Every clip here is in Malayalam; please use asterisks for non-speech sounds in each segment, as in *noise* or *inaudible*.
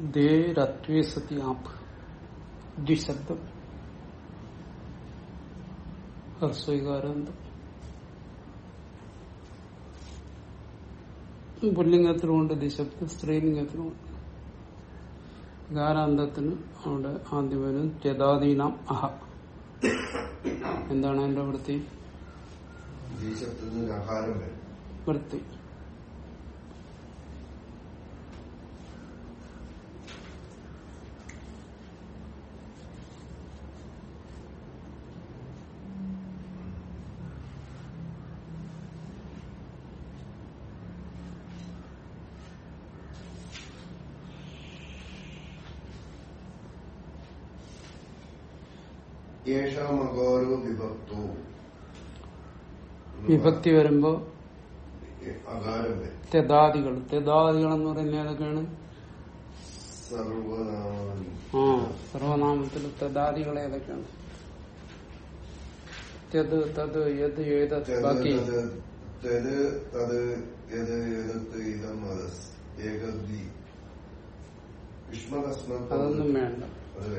ദേരത്വേ സതി ആപ്പ് ദ്വിശബ്ദം. ഹർസ്വീകാരാന്തം പുല്ലിംഗത്തിലുമുണ്ട് ദിശബ്ദം സ്ത്രീലിംഗത്തിലുമുണ്ട് ഗാരാന്തത്തിന് അവിടെ ആദ്യം വരും ത്യതാദീനാം അഹ. എന്താണ് എന്റെ വൃത്തി? വൃത്തി. വിഭക്തി വരുമ്പോ തെദാദികൾ തെദാദികൾ. എന്ന് പറയുന്നത് ഏതൊക്കെയാണ്? ആ സർവനാമത്തിൽ തെദാദികൾ ഏതൊക്കെയാണ്? ത്യത് തത് യത് ഏത് ബാക്കി. തത് തത് യത് ഏതത്ത് ഇതം മതസ് ഏകദ്വി യുഷ്മകസ്മത് അതൊന്നും വേണ്ട. അത്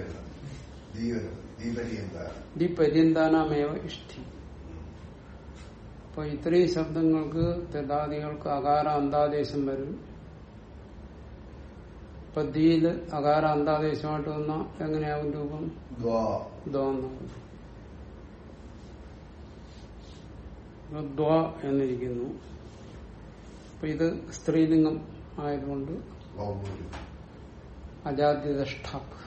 ഇഷ്ടി. അപ്പൊ ഇത്രയും ശബ്ദങ്ങൾക്ക് തെതാദികൾക്ക് അകാര അന്താദേശം വരും. ഇപ്പൊ ദീൽ അകാര അന്താദേശമായിട്ട് വന്ന എങ്ങനെയാവും രൂപം? ദ്വാ. എന്നിരിക്കുന്നു. അപ്പൊ ഇത് സ്ത്രീലിംഗം ആയതുകൊണ്ട് വൗവരും അജാദ്യദഷ്ടാപ്പ്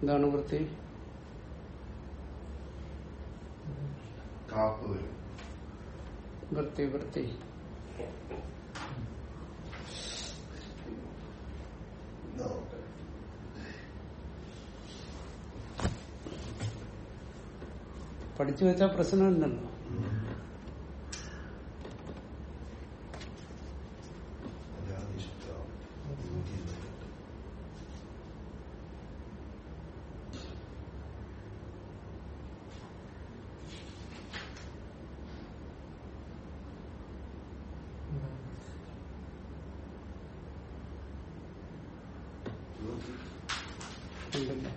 എന്താണ് വൃത്തി? കാപ്പ് വരും. വൃത്തി വൃത്തി. പഠിച്ചു വെച്ചാൽ പ്രശ്നം അജാതിഷ്ഠം. ഉണ്ടല്ലോ.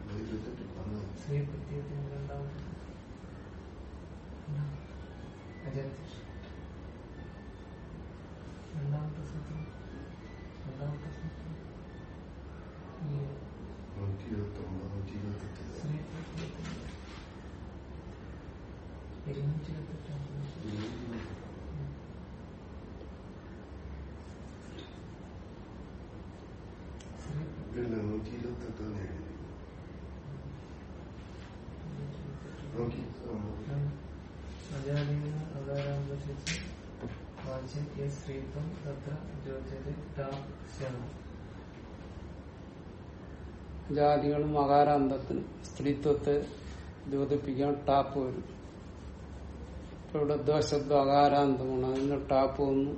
നൂറ്റി ഇരുപത്തെട്ട് പതിനൊന്ന്. നൂറ്റി ഇരുപത്തൊമ്പത് നൂറ്റി ഇരുപത്തെട്ട് ഇല്ല നൂറ്റി നേടി നോക്കി സ്ത്രീത്വം തത്ര ജാതികളും അകാരാന്തത്തിനും സ്ത്രീത്വത്തെ ദ്യോതിപ്പിക്കാൻ ടാപ്പ് വരും. ഇപ്പൊ ഇവിടെ ദ്വശബ്ദം അകാരാന്തമാണ് അതിന് ടാപ്പ് വന്നു.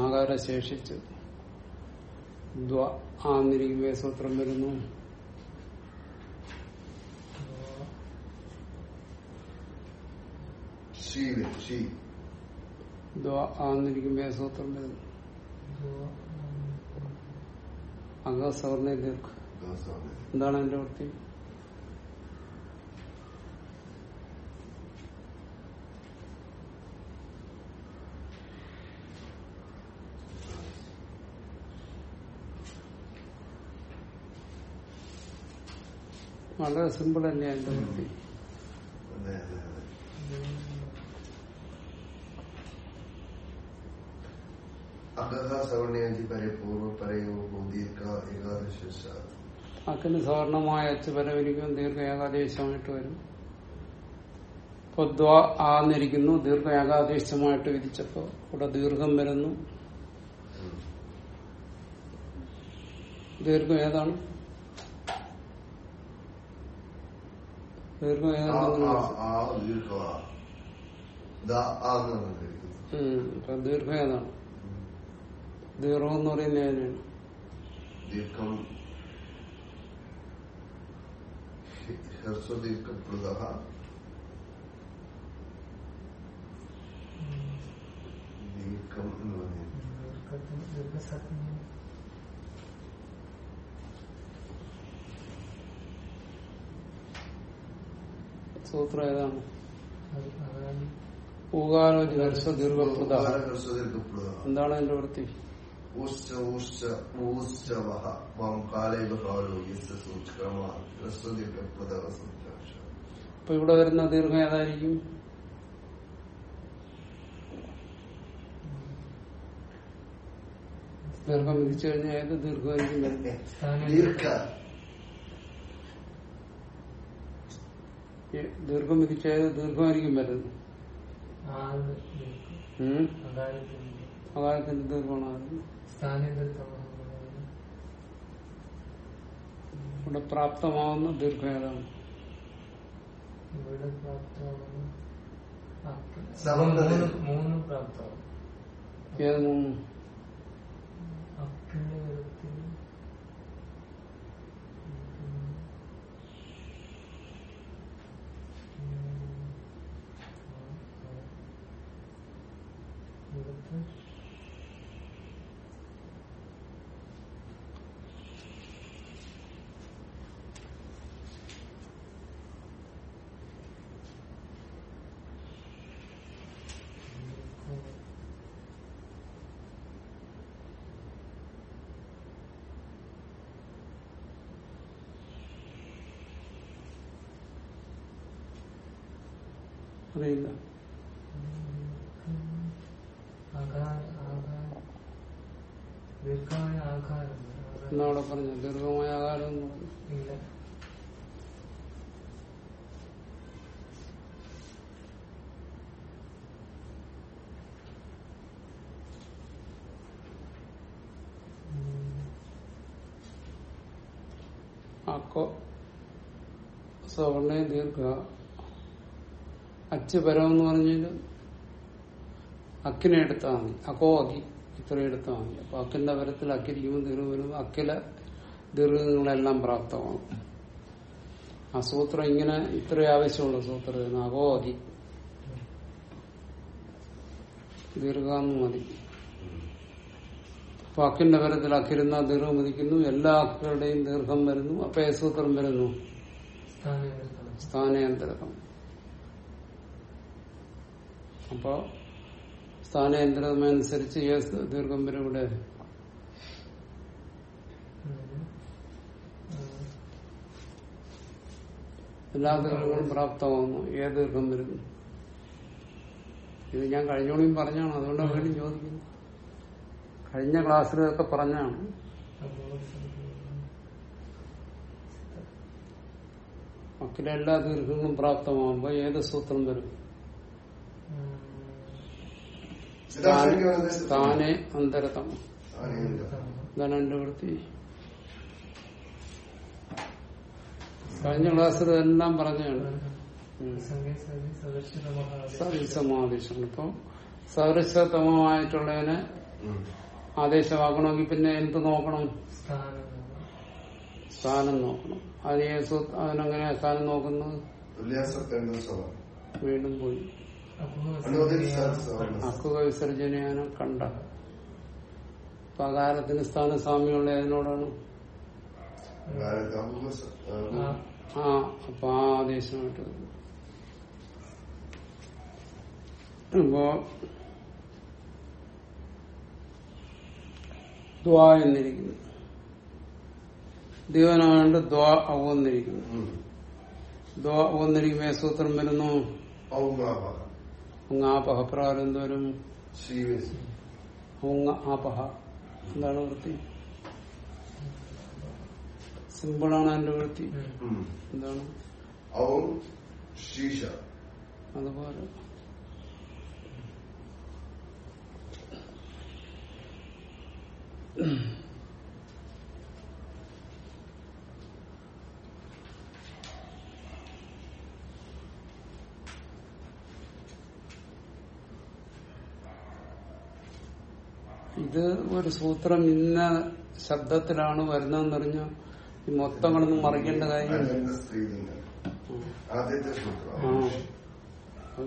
ആകാരം ശേഷിച്ചു ദ്വ ആന്നിരിക്കുമ്പോ സൂത്രം വരുന്നു. ആന്നിരിക്കുമ്പോ സൂത്രം വരുന്നു. അകസവർണ ദീർഘ എന്താണ് എന്റെ വൃത്തി? വളരെ സിമ്പിൾ തന്നെയാണ് എന്റെ വൃത്തി അക്കിന് സവർണമായ അച്ച് പരവരിക്കും ദീർഘ ഏകാദേശമായിട്ട് വരും. പൊദ്വ ദ്വ ആന്നിരിക്കുന്നു ദീർഘ ഏകാദേശമായിട്ട് വിധിച്ചപ്പോ ഇവിടെ ദീർഘം വരുന്നു. ദീർഘം ഏതാണ്? ഇവർക്കും അപ്പൊ ദീർഘ ഏതാണ് ദീർഘം എന്ന് പറയുന്ന ഏതാണ് ദീർഘം ഹ്രസ്വദീർഘപ്ലുത ദീർഘം എന്ന് പറയുന്നത് സൂത്രം ഏതാണ് എന്താണ് അതിന്റെ വൃത്തി? അപ്പൊ ഇവിടെ വരുന്ന ദീർഘം ഏതായിരിക്കും? ദീർഘം വിധിച്ചു കഴിഞ്ഞാൽ ഏത് ദീർഘമായിരിക്കും ദീർഘ. ദീർഘം വിധിച്ചായത് ദീർഘമായിരിക്കും വരുന്നത്? അകാലത്തിന്റെ ദീർഘമാണ് ഇവിടെ പ്രാപ്തമാവുന്ന ദീർഘം ഏതാണ്? ഇവിടെ പ്രാപ്തമാവുന്ന. മൂന്ന് പ്രാപ്തമാവും. ഏത് മൂന്ന് അക്കിന്റെ വിധത്തിൽ ഇവിടുത്തെ അറിയില്ല. എന്നവിടെ പറഞ്ഞു? ദീർഘമായ ആകാരം അക്കോ സവർണ ദീർഘ. അച്ച് പരം എന്ന് പറഞ്ഞാൽ അക്കിനെ എടുത്താൽ മതി. അക്കോ അക്കി ഇത്രയും എടുത്താൽ മതി. അപ്പൊ അക്കിന്റെ പരത്തിൽ അക്കിരിക്കുമ്പോൾ ദീർഘ വരുമ്പോൾ അക്കില ദീർഘങ്ങളെല്ലാം പ്രാപ്തമാകും ആ സൂത്രം ഇങ്ങനെ ഇത്രയും ആവശ്യമുള്ള സൂത്രം അകോ അക്കി ദീർഘാന്ന് മതി. അപ്പൊ അക്കിന്റെ പരത്തിൽ അക്കിരുന്ന ദീർഘം മതിക്കുന്നു. എല്ലാ അക്കളുടെയും ദീർഘം വരുന്നു. അപ്പൊ ഏ സൂത്രം വരുന്നു? സ്ഥാനതരത്തമാണ് സ്ഥാനയന്ത്രകം അപ്പോ സ്ഥാനയന്ത്രമനുസരിച്ച് ഏത് ദീർഘം വരും ഇവിടെ എല്ലാ ദീർഘങ്ങളും പ്രാപ്തമാകുന്നു ഏത് ദീർഘം വരുന്നു ഇത് ഞാൻ കഴിഞ്ഞോളിയും പറഞ്ഞാണ്. അതുകൊണ്ടാണ് വീണ്ടും ചോദിക്കുന്നത് കഴിഞ്ഞ ക്ലാസ്സിൽ ഇതൊക്കെ പറഞ്ഞാണ്. മക്കളെ എല്ലാ ദീർഘങ്ങളും പ്രാപ്തമാകുമ്പോ ഏത് സൂത്രം വരും സ്ഥാനെ അന്തരതമ ഇതാണ് എന്റെ വൃത്തി കഴിഞ്ഞ ക്ലാസ്സിൽ എല്ലാം പറഞ്ഞാണ്. സദൃശമാദേശമാണ് ഇപ്പൊ സദൃശതമമായിട്ടുള്ളതിനെ ആദേശമാക്കണമെങ്കിൽ പിന്നെ എന്ത് നോക്കണം? സ്ഥാനം നോക്കണം. അതിനെ അതിനെങ്ങനെയാ സ്ഥാനം നോക്കുന്നത്? വീണ്ടും പോയി. അക്കുക വിസർജനയാണ് കണ്ട പകാരത്തിന് സ്ഥാന സ്വാമികളുടെ അതിനോടാണ് ആ അപ്പൊ ആ ആദേശമായിട്ട്. അപ്പോ ദ്വാ എന്നിരിക്കുന്നു ദിവനാണ്ട് ദ്വാ ഔന്നിരിക്കുന്നു ദ്വാ ഔന്നിരിക്കുമ്പോ സൂത്രം വരുന്നു ഉങ്ങ ആപഹ പ്രകാരം എന്തോരും ഉങ്ങ ആപഹ എന്താണ് വൃത്തി? സിമ്പിളാണ് അതിന്റെ വൃത്തി. എന്താണ്? അതുപോലെ. ഇത് ഒരു സൂത്രം ഇന്ന ശബ്ദത്തിലാണ് വരുന്നതെന്നറിഞ്ഞ ഈ മൊത്തങ്ങളൊന്നും മറിക്കേണ്ട കാര്യം?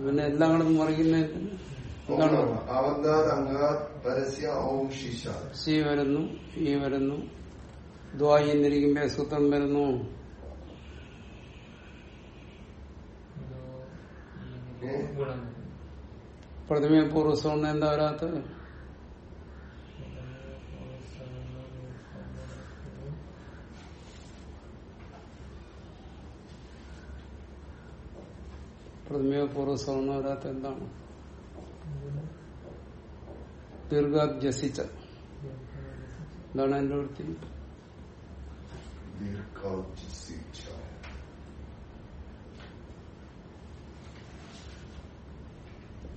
പിന്നെ എല്ലാം കൂടെ മറിക്കുന്ന സി വരുന്നു ഈ വരുന്നു ദ്വായി എന്നിരിക്കുമ്പോ സൂത്രം വരുന്നു. പ്രതിമയെ പൂർവസം പൂർവസോണ് എന്താ വരാത്തത്? പ്രതിമ പൂർവസോണ് വരാത്ത എന്താണ്? ദീർഘാഭ്യസിച്ച എന്താണ് എന്റെ വൃത്തി?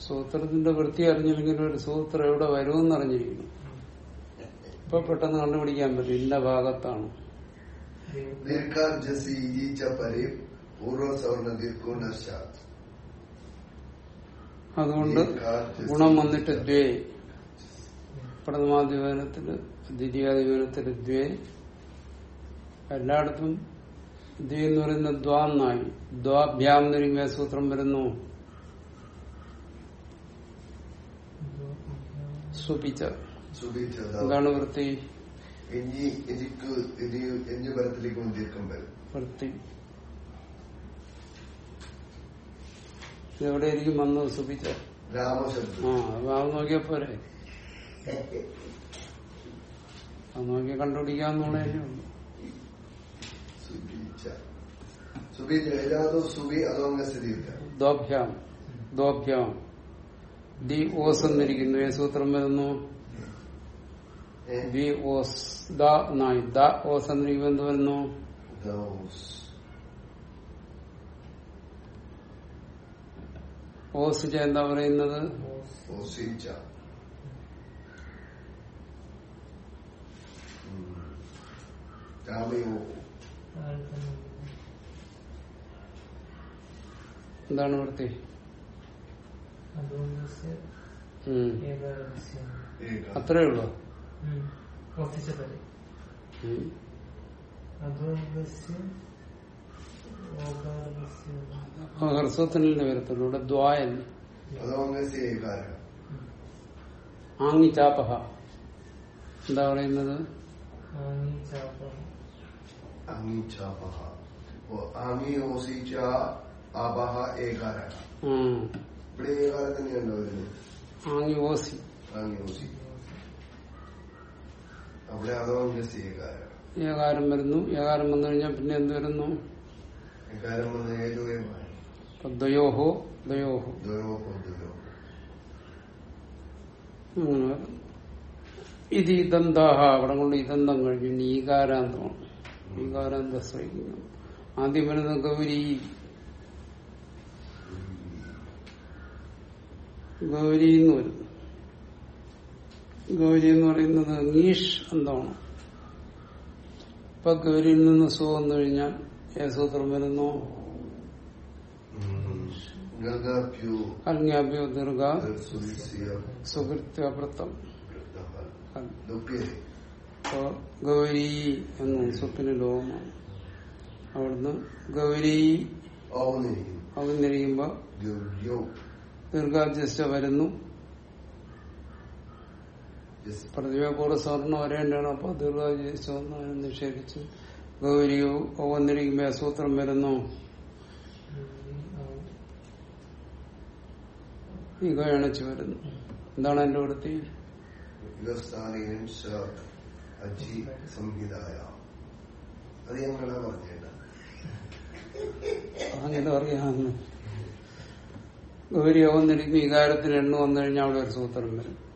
സൂത്രത്തിന്റെ വൃത്തി അറിഞ്ഞില്ലെങ്കിൽ ഒരു സൂത്രം എവിടെ വരുമെന്ന് അറിഞ്ഞിരിക്കുന്നു. ഇപ്പൊ പെട്ടെന്ന് കണ്ടുപിടിക്കാൻ പറ്റും. ഇന്ന ഭാഗത്താണ്. ദീർഘാർജസി ഈച്ച പരി പൂർവസവർണ ദീർഘോണ നശാത് അതുകൊണ്ട് ഗുണം വന്നിട്ട് ദ്വേ. പ്രഥമാധിപനത്തിൽ ദ്വിതീയാധിപനത്തിൽ ദ്വേ. എല്ലായിടത്തും ദ്വേ എന്ന് പറയുന്ന ദ്വാന്നായി. ദ്വാഭ്യാം എന്നിരിക്കുമ്പോ സൂത്രം വരുന്നു. സുപിച്ച. എന്താണ് വൃത്തി? വൃത്തി. എവിടെയായിരിക്കും വന്നത് വന്ന് സുഖിച്ച ആ അത് നോക്കിയാ പോരെ. അത് നോക്കി കണ്ടുപിടിക്കാന്നുള്ളതല്ലേ ഉള്ളൂ. ദോഭ്യാം ദോഭ്യാം. ദി ഓസ് എന്നിരിക്കുന്നു. ഏ സൂത്രം വരുന്നു? ദി ഓസ് ദ എന്നായി ദ ഓസ് എന്നിരിക്കുമ്പോ എന്ത് വരുന്നു? ദോസ് ഓസ് എന്താ പറയുന്നത്? ഓസിച്ച എന്താണ് വൃത്തി അത്രേ ഉള്ളു? ഒത്തിച്ചതല്ലേ അപ്പൊ ഹ്രസ്വത്തിനല്ലേ വരത്തുള്ളൂ. ഇവിടെ ഏകാരം ആങ്ങി എന്താ പറയുന്നത്? ആങ്ങി ഓസി. ഏകാരം വരുന്നു. ഏകാരം വന്നു കഴിഞ്ഞാൽ പിന്നെ എന്ത് വരുന്നു? വന്ന് ദ്വയോഹോ ദ്വയോഹോ. വരുന്നു ഇത് ഇതന്താഹ അവിടെ കൊണ്ട് ഇതന്തം കഴിഞ്ഞു. ഇനി ഈകാരാന്തമാണ് ഈകാരാന്ത ആദ്യം വരുന്ന ഗൗരി. ഗൗരി എന്ന് വരുന്നു ഗൗരി എന്ന് പറയുന്നത് നീഷ് എന്താണ് ഇപ്പൊ ഗൗരിയിൽ നിന്ന് സുഖം കഴിഞ്ഞാൽ ഏ സൂത്രം വരുന്നു ഗൗരി എന്ന് സ്വപ്ന ലോകമാണ്. അവിടുന്ന് ഗൗരി അവന്നിരിക്കുമ്പോ ദീർഘാധ്യസ്ഥ വരുന്നു. പ്രതിഭപൂർവ സ്വർണം വരേണ്ടാണ് അപ്പൊ ദീർഘാധ്യസ്ഥ നിഷേധിച്ച് ഗൗരിയോ വന്നിരിക്കുമ്പോ അസൂത്രം സൂത്രം വരുന്നു. ഈ ഗയണച്ച് വരുന്നു. എന്താണ് എന്റെ വൃത്തി? അങ്ങനെ അറിയാമെന്ന് ഗൗരി വന്നിരിക്കും ഇകാരത്തിന് എണ്ണു വന്നു കഴിഞ്ഞാൽ അവിടെ ഒരു സൂത്രം വരും.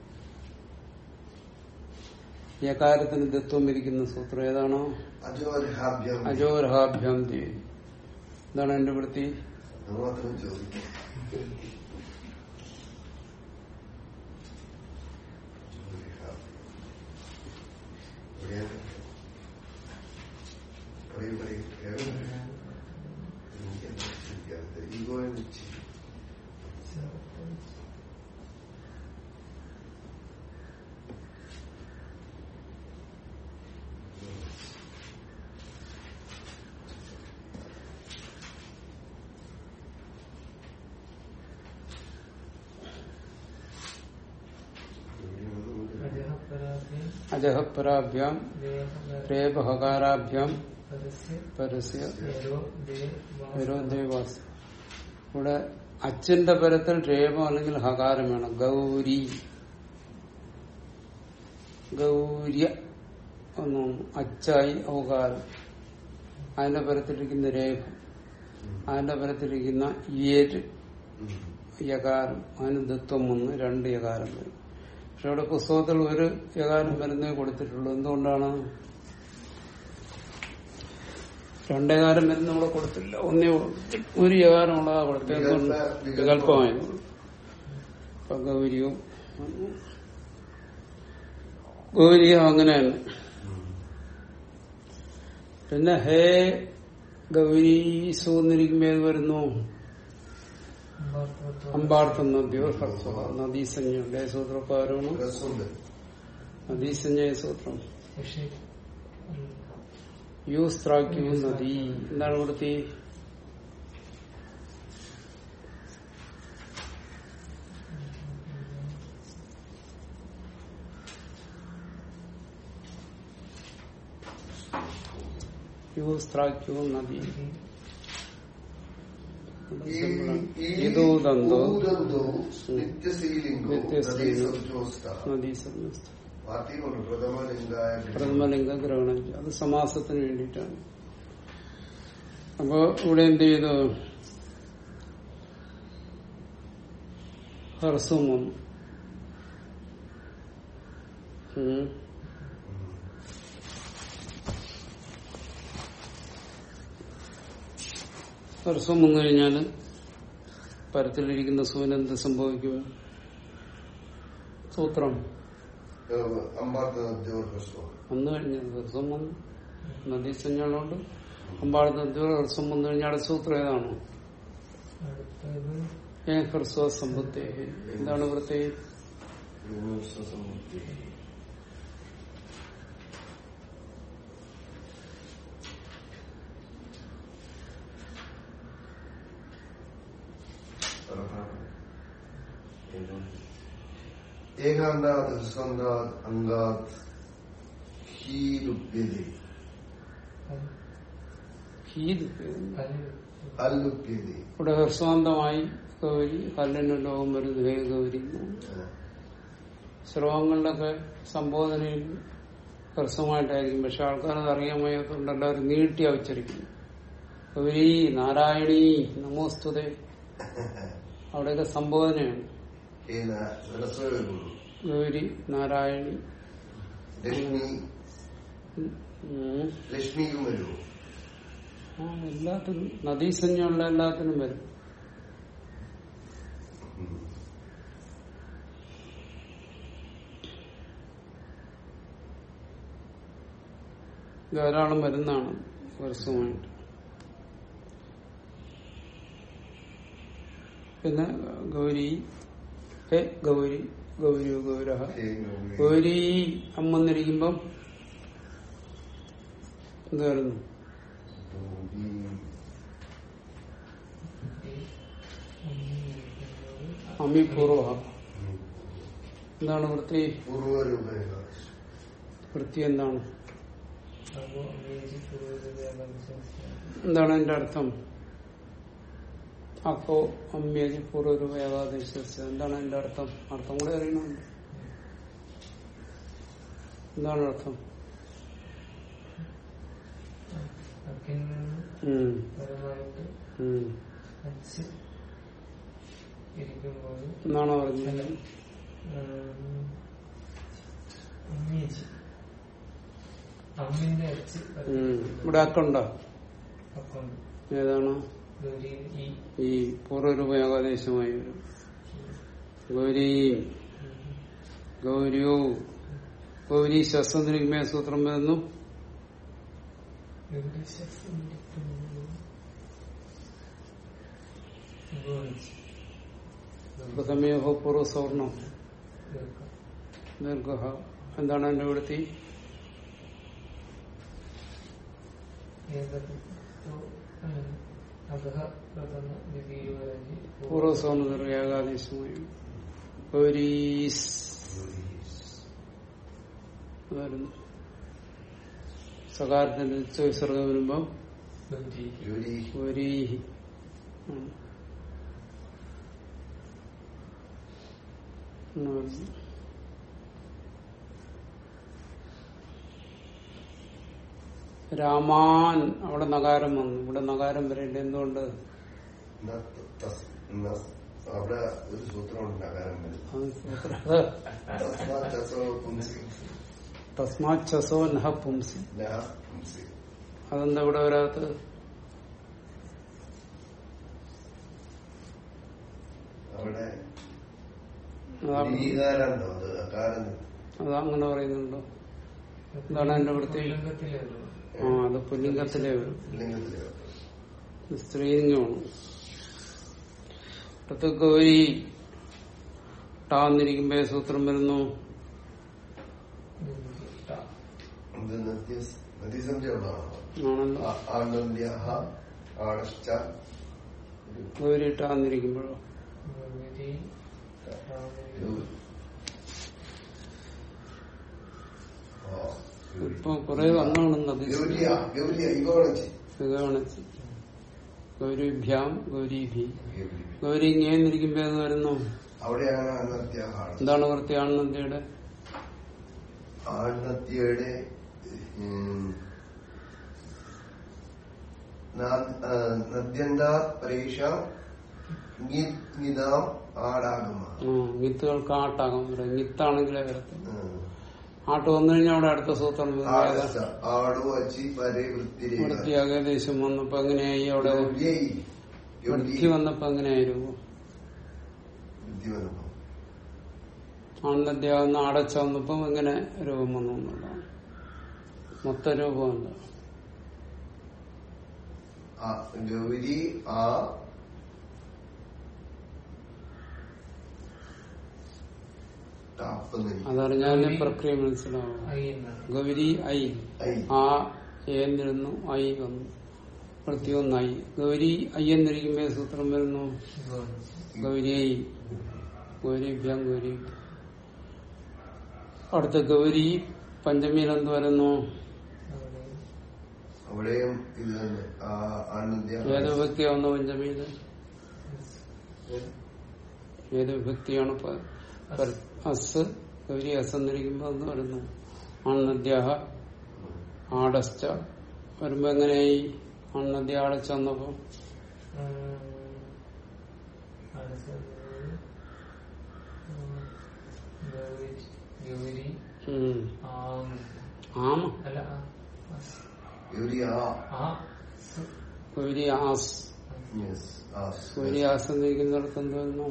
യകാരത്തിന് ദത്വം ഇരിക്കുന്ന സൂത്രം ഏതാണോ? അജോർഹാഭ്യം അജോരഹാഭ്യാം ദേവി എന്താണ് എന്റെ വൃത്തി അത് മാത്രം ചോദിക്കും പറയൂ പറയൂ ഈഗോ രേപഹകാരാഭ്യാം പരസ്യ ഇവിടെ അച്ഛന്റെ പരത്തിൽ രേപം അല്ലെങ്കിൽ ഹകാരം വേണം. ഗൗരി. ഗൗര്യ ഒന്നാണ്. അച്ചായി ഔകാരം അതിന്റെ പരത്തിലിരിക്കുന്ന രേഖ അതിന്റെ പരത്തിലിരിക്കുന്ന ഏര്. യകാരം. അതിന് ദത്വം ഒന്ന് രണ്ട് യകാരം പക്ഷെ അവിടെ പുസ്തകത്തിൽ ഒരു ഏതാനും മരുന്നേ കൊടുത്തിട്ടുള്ളൂ. എന്തുകൊണ്ടാണ്? രണ്ടേകാരം മരുന്ന് നമ്മളെ കൊടുത്തില്ല. ഒന്നേ ഒരു യകാരം ഉള്ളതാ കൊടുത്തത് വികല്പ- വികല്പമായിരുന്നു അപ്പൊ ഗൗരിയും ഗൗരിയും അങ്ങനെ തന്നെ പിന്നെ ഹേ ഗൗരി സൂന്നിരിക്കുമ്പോ ഏത് വരുന്നു? അമ്പാർത്ഥം നദിയോ ഹ്രസ്വ നദീസഞ്ജയുണ്ട് ഏത് സൂത്രപ്രകാരമാണ് നദീസഞ്ജയ സൂത്രം. യൂസ്ത്രാക്യൂ നദി. എന്താണ് കൊടുത്തി? യൂസ്ത്രാക്യൂ നദി. പാർട്ടിയുണ്ട് പ്രഥമലിംഗായ പ്രഥമലിംഗ ഗ്രഹണം. ചെയ്യും. അത് സമാസത്തിന് വേണ്ടിയിട്ടാണ്. അപ്പോ ഇവിടെ എന്ത് ചെയ്തു? ഹർസും ഹർസം വന്നു കഴിഞ്ഞാൽ പരത്തിലിരിക്കുന്ന സൂര്യൻ എന്ത് സംഭവിക്കും സൂത്രം. വന്നു കഴിഞ്ഞാൽ ദിവസം വന്നു. നദീസഞ്ജകളുണ്ട് അമ്പാടത്ത് ഹർസം വന്നു കഴിഞ്ഞാൽ സൂത്രം ഏതാണോ? ഏ ഹ്രസ്വ സമ്പത്തി. എന്താണ് പ്രത്യേകം സമുദ്രി ഏകാന്താത് അങ്കാത് ഹീലുപ്യതേ. ഇവിടെ ഹ്രസ്വാന്തമായി ഗൗരി കല്ലിന് ലോകം വരുന്നു ഹേ ഗൗരി. ശ്ലോകങ്ങളിലൊക്കെ സംബോധനയിൽ ഹ്രസ്വമായിട്ടായിരിക്കും പക്ഷെ ആൾക്കാരത് അറിയാൻ വയ്യാത്തതുകൊണ്ട് എല്ലാവരും നീട്ടി ഉച്ചരിക്കുന്നു ഗൗരി നാരായണി നമോസ്തുതേ. *laughs* അവിടെയൊക്കെ സംബോധനയാണ്. ഗുരു നാരായണി ലക്ഷ്മി. ലക്ഷ്മിക്കും വരുമോ ആ, എല്ലാത്തിനും. നദീസഞ്ജയുള്ള എല്ലാത്തിനും വരും. ധാരാളം വരുന്നതാണ് പരസ്യമായിട്ട് പിന്നെ ഗൗരി ഹേ ഗൗരി. ഗൗര ഗൗരി. ഗൗരി അമ്മന്നിരിക്കുമ്പം എന്തായിരുന്നു. അമ്മി പൂർവ എന്താണ് വൃത്തി? വൃത്തി എന്താണ്? എന്താണ് എന്റെ അർത്ഥം? അപ്പോ അമ്യജി പൂർവരൂപ ഏകാദേശ എന്താണ് എന്റെ അർത്ഥം? അർത്ഥം കൂടെ അറിയണമുണ്ട് എന്താണ് അർത്ഥം? എന്നാണോ പറഞ്ഞത്. ഇവിടെ അക്കുണ്ടോ. ഏതാണ്? ഈ ഈ പൂർവരൂപ ഏകാദേശമായി വരും ഗൗരി ഗൗരിയോ ഗൗരി ശസ്ത്രനിരിക്കുമേ സൂത്രം വരുന്നു പ്രഥമയോഹോ പൂർവ സവർണം ദീർഘ. എന്താണ് എന്റെ ഇവിടുത്തെ ഏതത് ഗൗരീസ് വരുന്നു സകാരത്തിന്റെ വിസർഗം വരുമ്പം ഒരീഹി ഉം. എന്ന് വരുന്നു. രാമാൻ അവിടെ നഗാരം വന്നു. ഇവിടെ നഗാരം വരേണ്ട എന്തുകൊണ്ട്? അവിടെ ഒരു സൂത്രമുണ്ട് നഗരം വരുന്നത് അത് സൂത്ര- തസ്മാ ചസോ നഹ പുംസി. അതെന്താ ഇവിടെ വരാത്തത്? അവിടെ അതാ- ലീകാരണ്ടോ അത് അങ്ങനെ പറയുന്നുണ്ടോ? എന്താണ് എന്റെ പ്രത്യേകത? ആ അത് പുല്ലിംഗത്തിലെ വരും സ്ത്രീലിംഗമാണ്. അടുത്ത് ഗൗരി ടാന്നിരിക്കുമ്പോ സൂത്രം വരുന്നു. ഗൗരി ടാ. ഇത് നദ്യ നദീസംശയമുള്ളതാണോ ആണല്ലോ ആനന്ദ്യ ആണശ്ച ഗൗരി ടാന്നിരിക്കുമ്പോഴോ ഗൗരി ടാ. ഇപ്പൊ കുറെ വന്നാണ് ഗൗരിയ ഗൗരിയ ഇവണച്ചി ഗൗരിച്ച് ഗൗരിഭ്യാം ഗൗരീഭി. ഗൗരി ഇങ്ങേന്നിരിക്കുമ്പോ വരുന്നു? എന്താണ് വൃത്തി ആണെന്നതിയുടെ ആനന്ദ്യയുടെ നദ്യന്ത പരീക്ഷ ഗിത്തുകൾക്ക് ആട്ടാകും ഗിത്താണെങ്കിലേ വരത്തുള്ളൂ. ആട്ട് വന്നു കഴിഞ്ഞാൽ അവിടെ അടുത്ത സൂത്രം വൃത്തിയാകെ ഏകദേശം വന്നപ്പോ എങ്ങനെയായി അവിടെ? വൃത്തി വന്നപ്പോ എങ്ങനെയായിരുന്നു? ആണെന്നധ്യാവുന്ന അടച്ച വന്നപ്പോ എങ്ങനെ രൂപം വന്നു എന്നുള്ളതാണ് മൊത്ത രൂപം എന്താ? ഗൗരി ആ അതറിഞ്ഞാലേ പ്രക്രിയ മനസ്സിലാവും ഐ ഗൗരി ഐ. ഐ. ആ എന്നിരുന്നു ഐ വന്നു. പ്രത്യൊന്നായി. ഗൗരി ഐ എന്നിരിക്കുമ്പോ സൂത്രം വരുന്നു? ഗൗരി. ഗൗരി ഐ. ഗൗരിഭ്യം ഗൗരി അടുത്ത ഗൗരി പഞ്ചമിയിൽ എന്ത് വരുന്നു? വേദവിഭക്തിയാവുന്ന അവിടെയും ഇത് തന്നെ. പഞ്ചമിയിൽ ഏത്? വിഭക്തിയാണ് പ- പര- അസ് ഗൗരി അസ് എന്നിരിക്കുമ്പോ എന്ന് വരുന്നു ആൺനദ്യാഹ ആടസ്റ്റ വരുമ്പോ എങ്ങനെയായി? ആൺനദ്യ ആടച്ച വന്നപ്പോ? ഗൗരി. ആസ്. ഗൗരി ആസ് എന്നിരിക്കുന്നിടത്ത് എന്ത് വരുന്നു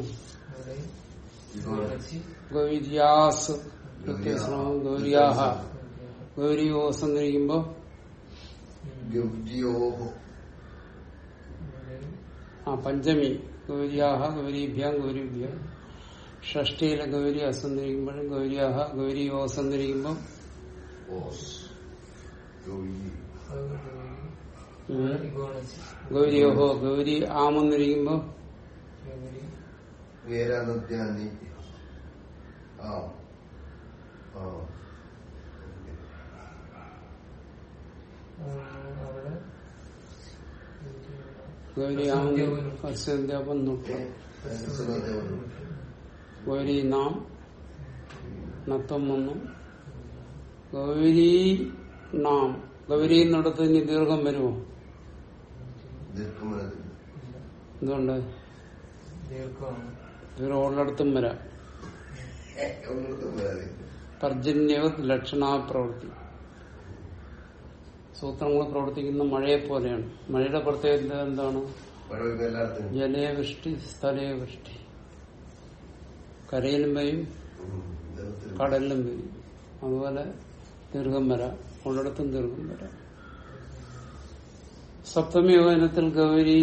ഗൗരിയാസ് പ്രത്യശ്രമം ഗൗരിയാഹ. ഗൗരിയോ ഓസ് എന്നിരിക്കുമ്പോ ആ പഞ്ചമി. ഗൗരിയാഹ ഗൗരീഭ്യാം ഗൗരിഭ്യം. ഷഷ്ടിയിലെ ഗൗരി അസ് ഗൗരിയാഹ ഗൗരി ഓസ്. എന്നിരിക്കുമ്പോ ഗൗരി ഗൗരിയോഹോ ഗൗരി ആമെന്നിരിക്കുമ്പോ വേരാനദ്യാനി ആ. ഗൗരി നാം നത്വം വന്നു. ഗൗരി നാം. ഗൗരി എന്നിടത്ത് ഇനി ദീർഘം വരുമോ? എന്തുകൊണ്ട്? ദീർഘമാണ് ദീർഘം ഉള്ളിടത്തും വരാം. പർജന്യവ ലക്ഷണ പ്രവൃത്തി സൂത്രങ്ങൾ പ്രവർത്തിക്കുന്ന മഴയെ പോലെയാണ്. മഴയുടെ പ്രത്യേകത എന്താണ്? മഴ പെയ്യുമ്പോ എല്ലായിടത്തും ജലേ വൃഷ്ടി സ്ഥലേ വൃഷ്ടി കരയിലും പെയ്യും കടലിലും പെയ്യും. അതുപോലെ ദീർഘം വരാം. ഉള്ളിടത്തും ദീർഘം വരാം സപ്തമി യോജനത്തിൽ ഗൗരി ഇങ്ങിരിക്കുമ്പോ അവിടെയാണ് ഈ സൂത്രം വരുന്നത്. ഞാൻ തെറ്റു യോഗനത്തിൽ ഗൗരി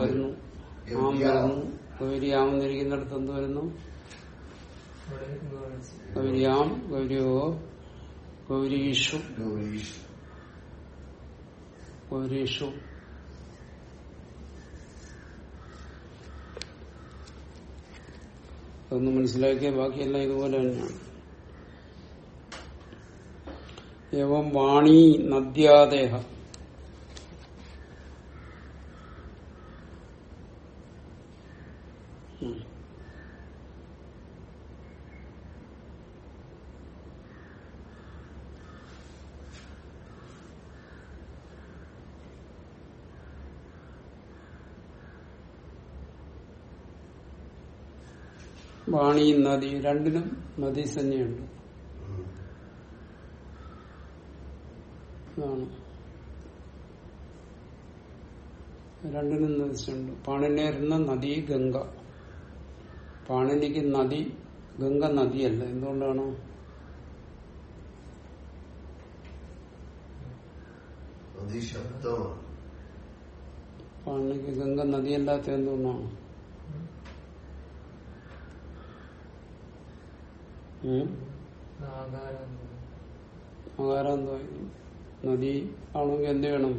വരുന്നു ആം വരുന്നു. ഗൗരി ആമെന്നിരിക്കുന്നിടത്ത് എന്ത് വരുന്നു? ഗൗരിയാം ഗൗരിയോ ഗൗരീഷു ഗൗരീഷ് ഗൗരീഷു അതൊന്ന് മനസ്സിലാക്കിയ ബാക്കിയെല്ലാം ഇതുപോലെ തന്നെയാണ്. ഏവം വാണി നദ്യാദേഹ. വാണി നദി രണ്ടിനും നദി തന്നെയുണ്ട് ഉം. അതാണ് രണ്ടിനും പാണിനേരുന്ന നദി ഗംഗ. പാണിനിക്ക് നദി ഗംഗ നദിയല്ല. എന്തുകൊണ്ടാണ്? പാണിനിക്ക് ഗംഗ നദിയല്ലാത്ത എന്തുകൊണ്ടാണ്? ആകാരം നദി ആണെങ്കിൽ എന്ത് വേണം?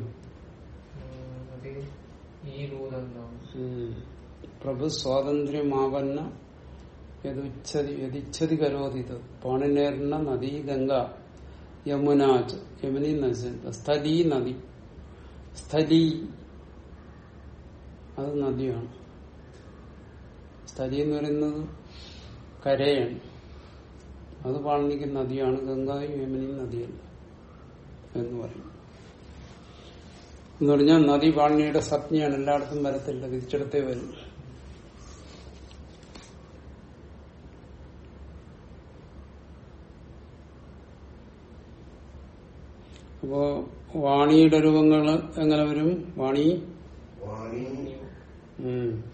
പ്രഭു സ്വാതന്ത്ര്യമാവന്ന യതുച്ഛതി കരോതിത് പാണിനേർണ നദി ഗംഗ യമുനാച്ച്. യമുനി സ്ഥലീ നദി. സ്ഥലി. അത് നദിയാണ്. സ്ഥലി എന്ന് പറയുന്നത് കരയാണ്. അത് പാണിനിക്ക് നദിയാണ് ഗംഗയും യമുനയും നദിയല്ല എന്ന് പറയും എന്ന് പറഞ്ഞാൽ നദി പാണിയുടെ സജ്ഞയാണ് എല്ലായിടത്തും വരത്തില്ല. തിരിച്ചെടുത്തേ വരും. അപ്പോ വാണിയുടെ രൂപങ്ങൾ എങ്ങനെ വരും? വാണി? വാണി. ഉം,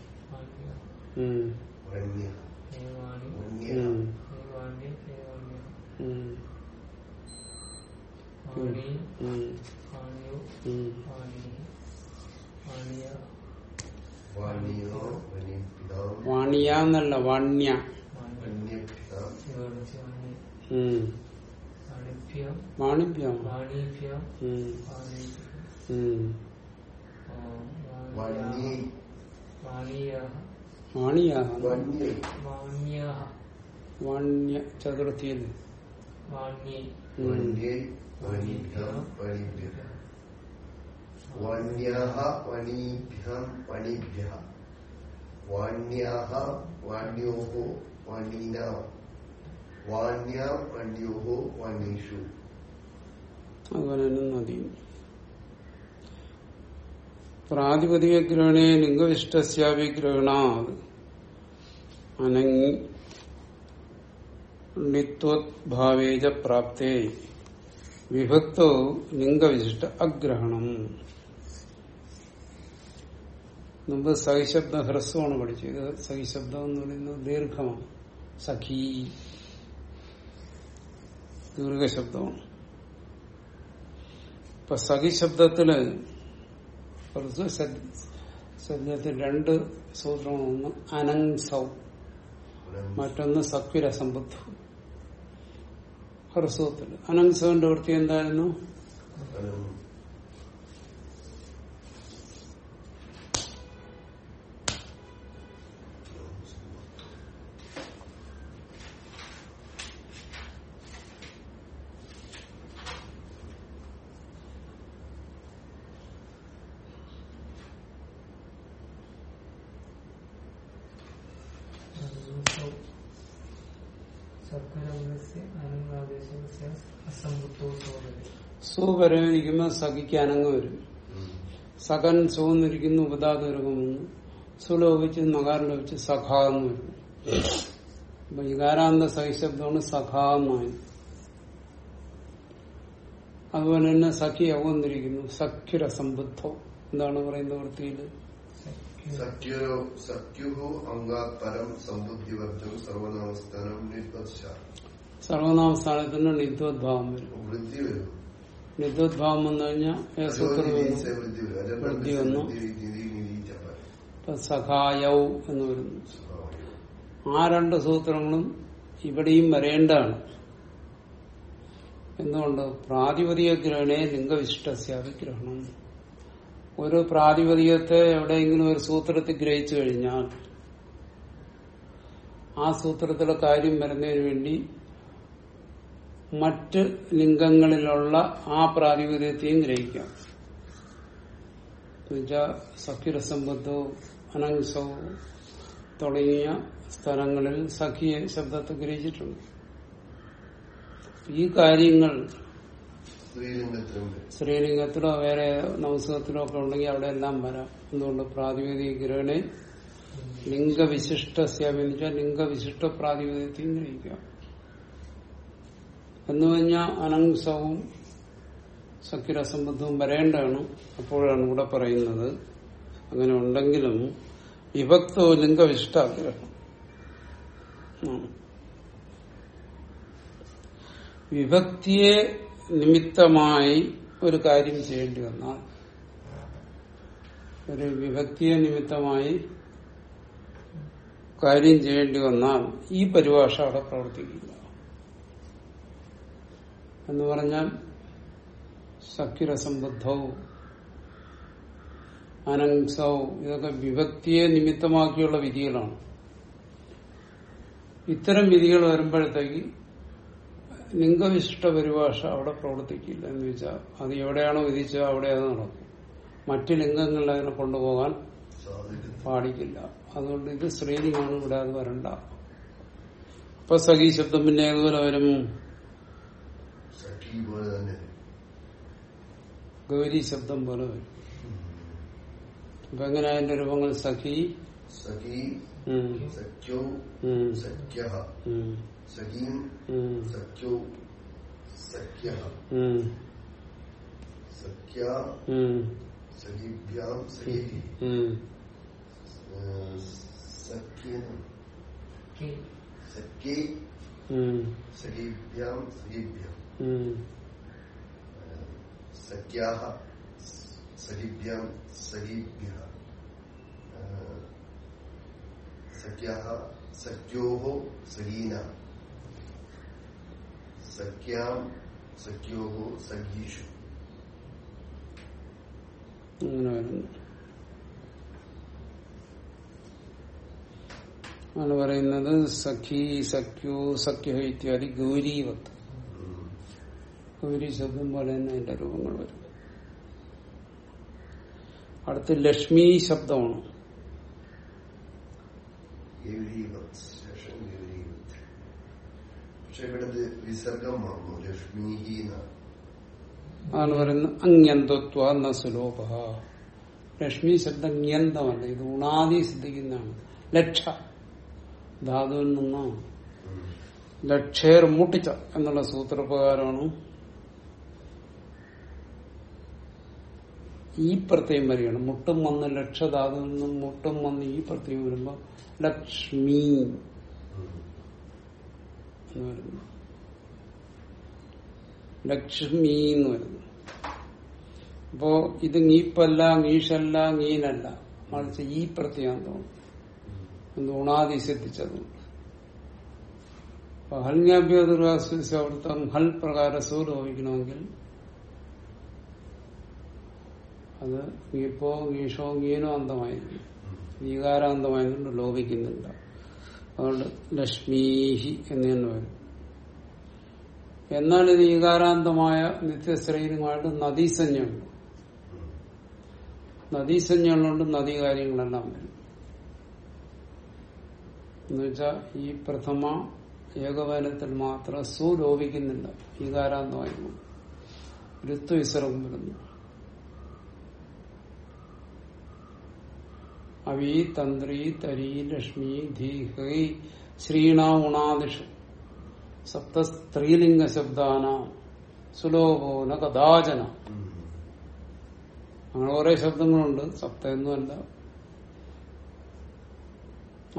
വാണ്യ? എന്നല്ല വാണ്യ. വാണിഭ്യം. വാണ്യ ചതുർത്ഥിയിൽ. വാണ്യേ. വന്യാഹ വനീഭ്യം വനിഭ്യ വാണ്യാഹ വാണ്യോഹോ വനീന വാണ്യ വന്യോഹോ വനീഷു അതുപോലെ തന്നെ നദി പ്രാതിപതിക ഗ്രഹണേ ലിംഗവിഷ്ടസ്യാവിഗ്രഹണാത് അനങ്ങി ണിത്വദ്ഭാവേജ പ്രാപ്തേ വിഭക്തോ ലിംഗവിശിഷ്ട അഗ്രഹണം। മുമ്പ് സഹിശബ്ദ ഹ്രസ്വമാണ് പഠിച്ചത്. സഹിശബ്ദം എന്ന് പറയുന്നത് ദീർഘമാണ്. സഖീ ദീർഘശബ്ദമാണ്. ഇപ്പൊ സഖി ശബ്ദത്തിൽ കുറച്ച് ശബ്ദത്തിൽ രണ്ട് സൂത്രങ്ങൾ ഒന്ന് അനങ്സൗ മറ്റൊന്ന് സക്വിരസമ്പത്തു ഹ്രസ്വത്തിൽ. അനങ്സവിന്റെ വൃത്തി എന്തായിരുന്നു? സഖിക്ക് അനങ്ങ് വരും. സഖൻ സൂന്നിരിക്കുന്നു ഉപതാതരകം വന്നു. സുലോപിച്ച് മകാരം ലോപിച്ച് സഖ എന്ന് വരും അപ്പൊ ഇകാരാന്ത സഹിശബ്ദമാണ് സഖ എന്നായി അതുപോലെ തന്നെ സഖി അവന്നിരിക്കുന്നു സഖ്യരസംബുദ്ധം. എന്താണ് പറയുന്നത് വൃത്തിയിൽ? സർവനാമസ്ഥാനത്തിന് നിത്വദ്ഭാവം വരും. നിത്വദ്ഭാവം വന്നു. കഴിഞ്ഞാൽ വൃദ്ധി വന്നു. സഖായൗ എന്ന് വരുന്നു. ആ രണ്ട് സൂത്രങ്ങളും ഇവിടെയും വരേണ്ടതാണ്. എന്തുകൊണ്ട്? പ്രാതിപതിക ഗ്രഹണേ ലിംഗവിശിഷ്ടസ്യാപി ഗ്രഹണം ഒരു പ്രാതിപതികത്തെ എവിടെയെങ്കിലും ഒരു സൂത്രത്തിൽ ഗ്രഹിച്ചു കഴിഞ്ഞാൽ ആ സൂത്രത്തിലെ കാര്യം വരുന്നതിന് വേണ്ടി മറ്റ് ലിംഗങ്ങളിലുള്ള ആ പ്രാതിപര്യത്തെയും ഗ്രഹിക്കാം. എന്നുവെച്ചാൽ സഖ്യരസംബന്ധവും അനംസവും തുടങ്ങിയ സ്ഥലങ്ങളിൽ സഖിയെ ശബ്ദത്തെ ഗ്രഹിച്ചിട്ടുണ്ട്. ഈ കാര്യങ്ങൾ സ്ത്രീലിംഗത്തിലോ. ശ്രീലിംഗത്തിലോ വേറെ നവസുഖത്തിലോ ഒക്കെ ഉണ്ടെങ്കിൽ അവിടെ എല്ലാം വരാം. എന്തുകൊണ്ട് പ്രാതിപതിക ഗ്രഹണെ ലിംഗവിശിഷ്ട സ്യാമിച്ച ലിംഗവിശിഷ്ട പ്രാതിപതികത്തെയും ഗ്രഹിക്കാം. എന്ന് പറഞ്ഞാൽ അനംസവും സഖ്യരസംബന്ധവും വരേണ്ടതാണ്. അപ്പോഴാണ് ഇവിടെ പറയുന്നത്. അങ്ങനെ ഉണ്ടെങ്കിലും വിഭക്തോ ലിംഗവിശിഷ്ടാഗ്രഹം ആണ്. വിഭക്തിയെ നിമിത്തമായി ഒരു കാര്യം ചെയ്യേണ്ടി വന്നാൽ ഒരു വിഭക്തിയെ നിമിത്തമായി കാര്യം ചെയ്യേണ്ടി വന്നാൽ ഈ പരിഭാഷ അവിടെ പ്രവർത്തിക്കില്ല. എന്ന് പറഞ്ഞാൽ സഖ്യരസംബദ്ധവും അനംസവും ഇതൊക്കെ വിഭക്തിയെ നിമിത്തമാക്കിയുള്ള വിധികളാണ്. ഇത്തരം വിധികൾ വരുമ്പോഴത്തേക്ക് ലിംഗവിശിഷ്ട പരിഭാഷ അവിടെ പ്രവർത്തിക്കില്ല എന്ന് വെച്ചാൽ അത് എവിടെയാണോ വിധിച്ചത് അവിടെ അത് നടക്കും. മറ്റു ലിംഗങ്ങളിൽ അതിനെ കൊണ്ടുപോകാൻ പാടിക്കില്ല. അതുകൊണ്ട് ഇത് ശ്രീലിംഗമാണ് ഇവിടെ അത് വരണ്ട. അപ്പൊ സഖി ശബ്ദം പിന്നെ ഏതുപോലെ വരും? സഖി പോലെ തന്നെ ഗൗരി ശബ്ദം പോലെ വരും അപ്പൊ എങ്ങനെ അതിന്റെ രൂപങ്ങൾ സഖി സഖി ഉം, സഖ്യൗ ഉം, സഖ്യ ഉം, സഖീം ഉം, സഖ്യൗ സഖ്യ ഉം, സഖ്യ ഉം, സഖീഭ്യാം സഖീഭി ഉം. സഖ്യ കി സഖ്യേ ഉം, സഖീഭ്യാം സഖീഭ്യം ഉം. സഖ്യാഹ സഖീഭ്യാം സഖീഭ്യ സഖ്യാഹ സഖ്യോഹ സഖീന. സഖ്യാം സഖ്യോഹ സഖീഷു. അങ്ങനെ വരുന്നു. ആണ് പറയുന്നത് സഖി സഖ്യോ സഖ്യ ഇത്യാദി ഗൗരീവത്ത്. ഗൗരി ശബ്ദം പോലെ തന്നെ അതിന്റെ രൂപങ്ങൾ വരും. അടുത്ത് ലക്ഷ്മി ശബ്ദമാണ്. ആണ് പറയുന്നത് അന്യന്തത്വ എന്ന സുലോഭ. ലക്ഷ്മി ശബ്ദം ഞന്തമല്ല ഇത് ഉണാദി സിദ്ധിക്കുന്നതാണ്. ലക്ഷ. ധാതുവിൽ നിന്നാണ്. ലക്ഷേർ മുട്ടിച്ച എന്നുള്ള സൂത്രപ്രകാരമാണ് ഈ പ്രത്യം വരികയാണ്. മുട്ടും വന്ന് ലക്ഷധാതുവിൽ നിന്നും മുട്ടും വന്ന് ഈ പ്രത്യം വരുമ്പോ ലക്ഷ്മി ലക്ഷ്മി എന്ന് വരുന്നു. അപ്പോ ഇത് ngീപ്പല്ല ngീഷല്ല ngീനല്ല മറിച്ച് ഈ പ്രത്യാന്തമാണ് എന്ന് ഹൽ ശ്രദ്ധിച്ചതുകൊണ്ട് അപ്പൊ അവിടുത്തെ ഹൽ പ്രകാര സൂ അത് വീപ്പോ വീഷോ ഗീനോ അന്തമായിരിക്കും നീകാരാന്തമായതുകൊണ്ട് ലോപിക്കുന്നില്ല. അതുകൊണ്ട് ലക്ഷ്മീഹി എന്ന് തന്നെ വരും. എന്നാൽ ഇത് ഈകാരാന്തമായ നിത്യശ്രീനുമായിട്ട് നദീസഞ്ജയുണ്ട് നദീസഞ്ജമുള്ളതുകൊണ്ട് നദീ കാര്യങ്ങളെല്ലാം വരും എന്നുവെച്ചാൽ ഈ പ്രഥമ ഏകവനത്തിൽ മാത്രം സു ലോപിക്കുന്നില്ല ഈകാരാന്തമായിരുന്നു ഋത്വ വിസർഗം വരുന്നു. അവി തന്ത്രി തരി ലക്ഷ്മി ശ്രീണ ഉണാദിഷു സപ്ത സ്ത്രീലിംഗ ശബ്ദാന സുലോഭോന കഥാചന. അങ്ങനെ ഓരോ ശബ്ദങ്ങളുണ്ട്. സപ്തയൊന്നുമല്ല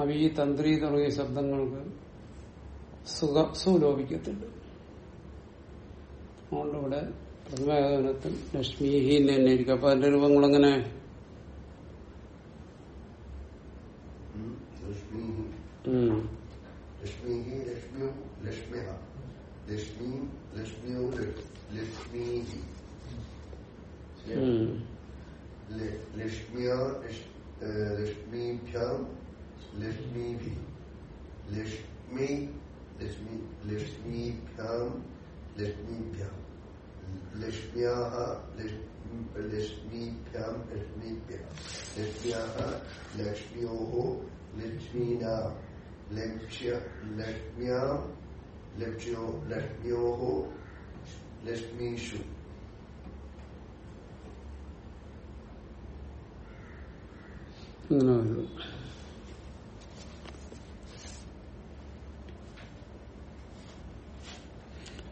അവ ഈ തന്ത്രി തുടങ്ങിയ ശബ്ദങ്ങൾക്ക് സുഖ സുലോഭിക്കത്തില്ല. അതുകൊണ്ട് ഇവിടെ പ്രഥമേകവനത്തിൽ ലക്ഷ്മീഹി എന്ന് തന്നെ ഇരിക്കും അപ്പൊ അതിന്റെ ലക്ഷ്മീഹി ഉം. ലക്ഷ്മീഹി ലക്ഷ്മ്യു ലക്ഷ്മ്യ ലക്ഷ്മീ ലക്ഷ്മ്യോ ലക്ഷ്മീഹി ഉം. ല- ലക്ഷ്മ്യ ലക്ഷ്മീഭ്യാം ലക്ഷ്മീഭി ലക്ഷ്മി ലക്ഷ്മി ലക്ഷ്മീഭ്യാം ലക്ഷ്മീഭ്യാം ലക്ഷ്മ്യാഹ ലക്ഷ്മി- ലക്ഷ്മീഭ്യാം ലക്ഷ്മീഭ്യാം ലക്ഷ്മ്യാഹ ലക്ഷ്മ്യോः ലക്ഷ്മീനാം ലക്ഷ്യ ലക്ഷ്മ്യാം ലക്ഷ്യോ ലക്ഷ്മ്യോः ലക്ഷ്മീഷു അങ്ങനെ വരുന്നു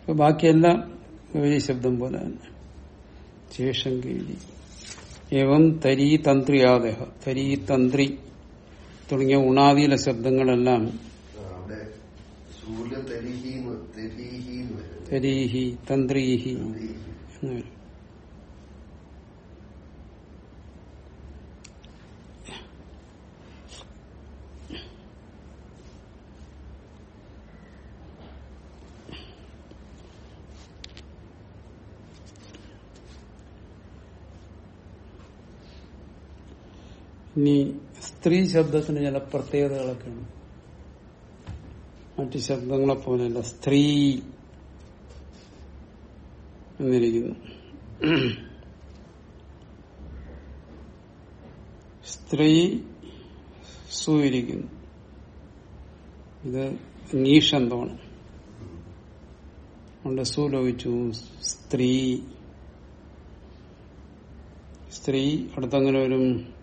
അപ്പൊ ബാക്കിയെല്ലാം ഗൗരി ശബ്ദം പോലെ തന്നെ. ശേഷം ഗൗരി ഏവം തരീ തന്ത്രിയാദേഹ. തരീ തന്ത്രി തുടങ്ങിയ ഉണാദിയിലെ ശബ്ദങ്ങളെല്ലാം തരീഹി തന്ത്രീഹി തരീഹി. എന്ന് വരും. ഇനി സ്ത്രീ ശബ്ദത്തിന് ചില പ്രത്യേകതകളൊക്കെയാണ്. മറ്റു ശബ്ദങ്ങളെ പോലെയല്ല സ്ത്രീ എന്നിരിക്കുന്നു. സ്ത്രീ സൂയിരിക്കുന്നു ഇത് നീഷന്തമാണ് അതുകൊണ്ട് സു ലോപിച്ചു സ്ത്രീ. സ്ത്രീ അടുത്തങ്ങനെ വരും.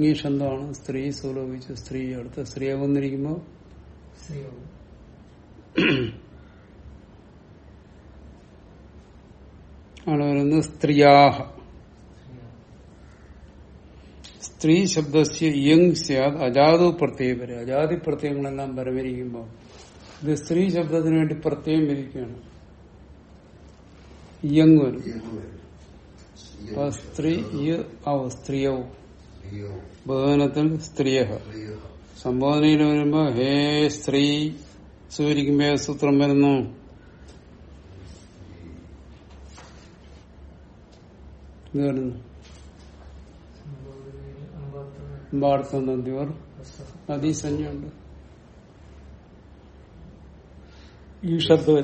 നീഷന്തമാണ് സ്ത്രീ സുലോപിച്ചു സ്ത്രീ അടുത്ത സ്ത്രീ വന്നിരിക്കുമ്പോ ആണ് സ്ത്രീയാഹ. സ്ത്രീ ശബ്ദസ്യ യങ് സ്യാദ് അജാതു പ്രത്യേകം വരെ. അജാതി പ്രത്യയങ്ങളെല്ലാം വരവരിക്കുമ്പോൾ ഇത് സ്ത്രീ ശബ്ദത്തിന് വേണ്ടി പ്രത്യേകം വിധിക്കുകയാണ് യങ് വരും. സ്ത്രീ ആവും സ്ത്രീയവും സ്ത്രീയോ ബഹുവനത്തിൽ സ്ത്രീയ സംബോധനയിൽ വരുമ്പോ ഹേ സ്ത്രീ സൂര്യക്കുമ്പോ സൂത്രം വരുന്നു? ഇത് വരുന്നു. അമ്പാർത്ഥം നന്ദിവർ പ്രസവം നദീസഞ്ജയുണ്ട് ഈ ശബ്ദം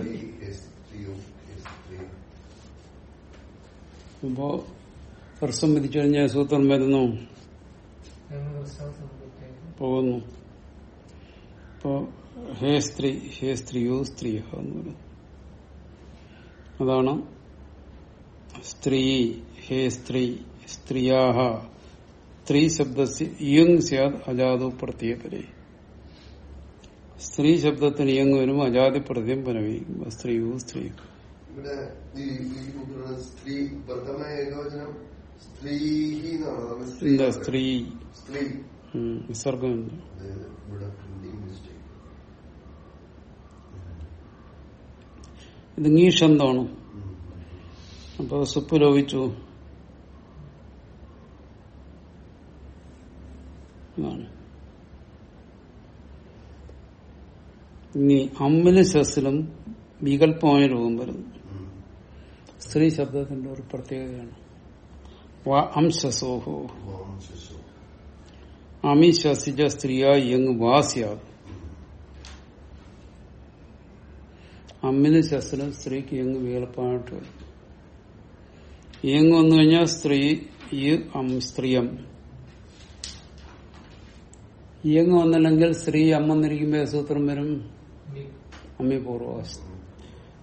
അപ്പോ ഹ്രസ്വം വിധിച്ചു കഴിഞ്ഞാൽ സൂത്രം വരുന്നു. പോകുന്നു അപ്പോ ഹേ സ്ത്രീ ഹേ സ്ത്രീയോ സ്ത്രീയോ എന്ന് പറയും അതാണ് സ്ത്രീ ഹേ സ്ത്രീ സ്ത്രീയാഹ സ്ത്രീ ശബ്ദസ് ഇയങ് സ്യാദ് അജാതു പ്രത്യയപരെ സ്ത്രീ ശബ്ദത്തിന് ഇയങ് വരും അജാതി പ്രത്യം പുനവിക്കും സ്ത്രീയോ സ്ത്രീയോ ഇവിടെ ഈ സ്ത്രീ പ്രഥമ ഏകവചനം എന്താ സ്ത്രീ. സ്ത്രീ. ഇത് നീഷന്തമാണ് അപ്പൊ സുപ്പ് ലോപിച്ചു ഇനി അമ്മിലും ശസ്സിലും വികല്പമായ രൂപം വരുന്നു. സ്ത്രീ ശബ്ദത്തിന്റെ ഒരു പ്രത്യേകതയാണ്. അംശസോഹോ വംശസോ അമി ശസിജ സ്ത്രീയ യങ് വാസ്യാ അമ്മിനും ശസ്സിലും സ്ത്രീക്ക് യങ് വികല്പമായിട്ട് വരും യങ് വന്നു കഴിഞ്ഞാൽ സ്ത്രീ സ്ത്രീയം. യങ് വന്നില്ലെങ്കിൽ സ്ത്രീ അമ്മന്നിരിക്കുമ്പോ സൂത്രം വരും? അമ്മി പൂർവ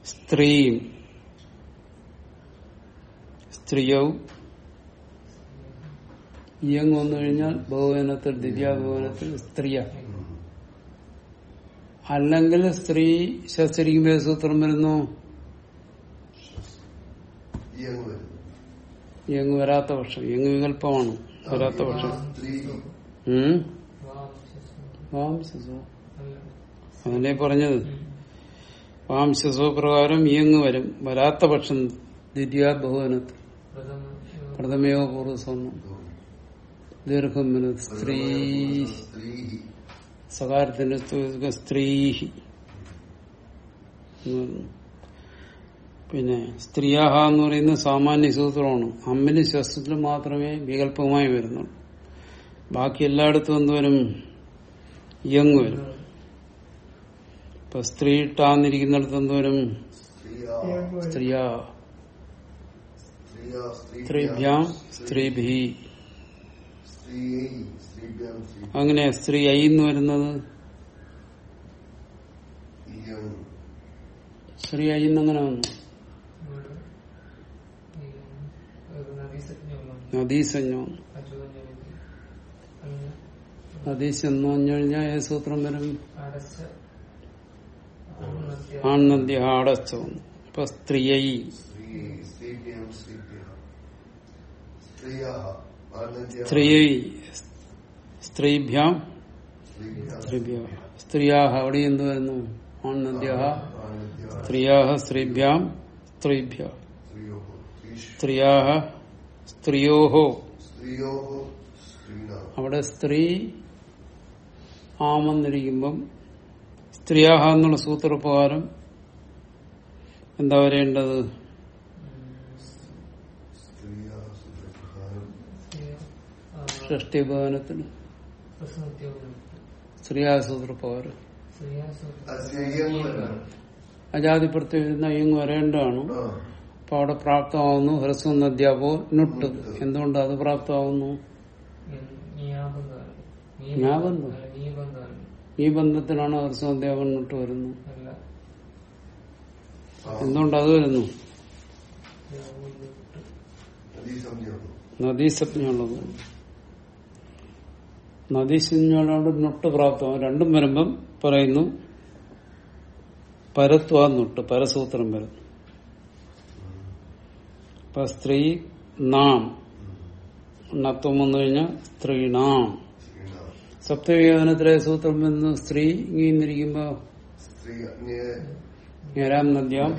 സ്ത്രീയും. സ്ത്രീയവും യങ് വന്നു കഴിഞ്ഞാൽ ബഹുവനത്തിൽ ദിവ്യാഭവനത്തിൽ സ്ത്രീയ. അല്ലെങ്കിൽ സ്ത്രീ ശസ്ത്രിക്കുമ്പോ സൂത്രം വരുന്നു? ഇയങ് വരാത്ത പക്ഷം. യങ് വികല്പമാണ്. വരാത്ത പക്ഷം. അങ്ങനെ പറഞ്ഞത്? വാംശസോ പ്രകാരം ഇയങ് വരും. വരാത്ത പക്ഷം ദ്വിതീയ ബഹുവനത്തിൽ പ്രഥമ പ്രഥമയോ പൂർവസ്വർണം ദീർഘം സ്ത്രീ സകാരത്തിന്റെ പിന്നെ സ്ത്രീയാഹ എന്ന് പറയുന്ന സാമാന്യ സൂത്രമാണ് അമ്മിന് ശ്വസത്തിൽ മാത്രമേ വികല്പമായി വരുന്നുള്ളൂ. ബാക്കി എല്ലായിടത്തും എന്തുവരും യങ് വരും. ഇപ്പൊ സ്ത്രീ ടാന്നിരിക്കുന്നിടത്ത് എന്തുവരും സ്ത്രീയാ സ്ത്രീഭ്യാം സ്ത്രീഭി. അങ്ങനെ സ്ത്രീ ഐ എന്ന് വരുന്നത് സ്ത്രീ ഐ എന്നങ്ങനെ വന്നു? നദീസഞ്ജോ നദീസ് എന്ന് പറഞ്ഞു കഴിഞ്ഞാൽ ഏത് സൂത്രം വരും? ആൺനദ്യ ആടച്ച ഇപ്പൊ സ്ത്രീ സ്ത്രീ സ്ത്രീഭ്യാം. സ്ത്രീഭ്യ. സ്ത്രീയാഹ. അവിടെ എന്ത് വരുന്നു ആൺനദ്യാഹ സ്ത്രീയാഹ സ്ത്രീഭ്യാം. സ്ത്രീഭ്യ. സ്ത്രീയാഹ സ്ത്രീയോഹോ. അവിടെ സ്ത്രീ ആമെന്നിരിക്കുമ്പം സ്ത്രീയാഹ എന്നുള്ള സൂത്രപ്രകാരം എന്താ വരേണ്ടത് സ്ത്രീയാ സൂത്രപ്രകാരം ഷഷ്ടിഭവനത്തിന് പ്രസവത്യോഗ്യം സ്ത്രീയാ സൂത്രപ്രകാരം അസ്യം അജാതി പ്രത്യേകം അയ്യങ് വരേണ്ടതാണ് അപ്പൊ അവിടെ പ്രാപ്തമാവുന്നു. ഹ്രസ്വം നദ്യാപോ നുട്ട്. എന്തുകൊണ്ട് അത് പ്രാപ്തമാവുന്നു. ഈ ബന്ധത്തിലാണ് ഹ്രസ്വം അധ്യാപനം നുട്ട് വരുന്നു. അല്ല. എന്തുകൊണ്ട് അത് വരുന്നു? യാവുന്നിട്ട് നദീസംജ്ഞാനം നൊട്ട് പ്രാപ്തമാവും രണ്ടും വരുമ്പം പറയുന്നു പരത്വാ നുട്ട് പരസൂത്രം വരും. ഇപ്പൊ സ്ത്രീ നാം. ണത്വം വന്നു കഴിഞ്ഞാൽ സ്ത്രീണാം. നാം സപ്തവിയോജനത്തിലെ സൂത്രം എന്ന് സ്ത്രീ ഇങ്ങിരിക്കുമ്പോ ഞരാം നദ്യാം.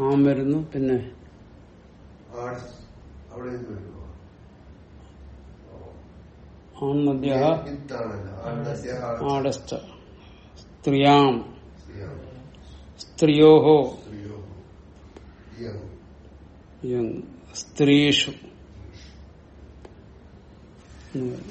ആം വരുന്നു പിന്നെ ആർട്സ് അവിടെ ഇത് വരുമോ ആം നദ്യ ഇത്താണല്ല ആനന്ദ്യ ആടസ്ഥ. സ്ത്രീയാം. സ്ത്രീയോഹോ. സ്ത്രീഷു. ഉം.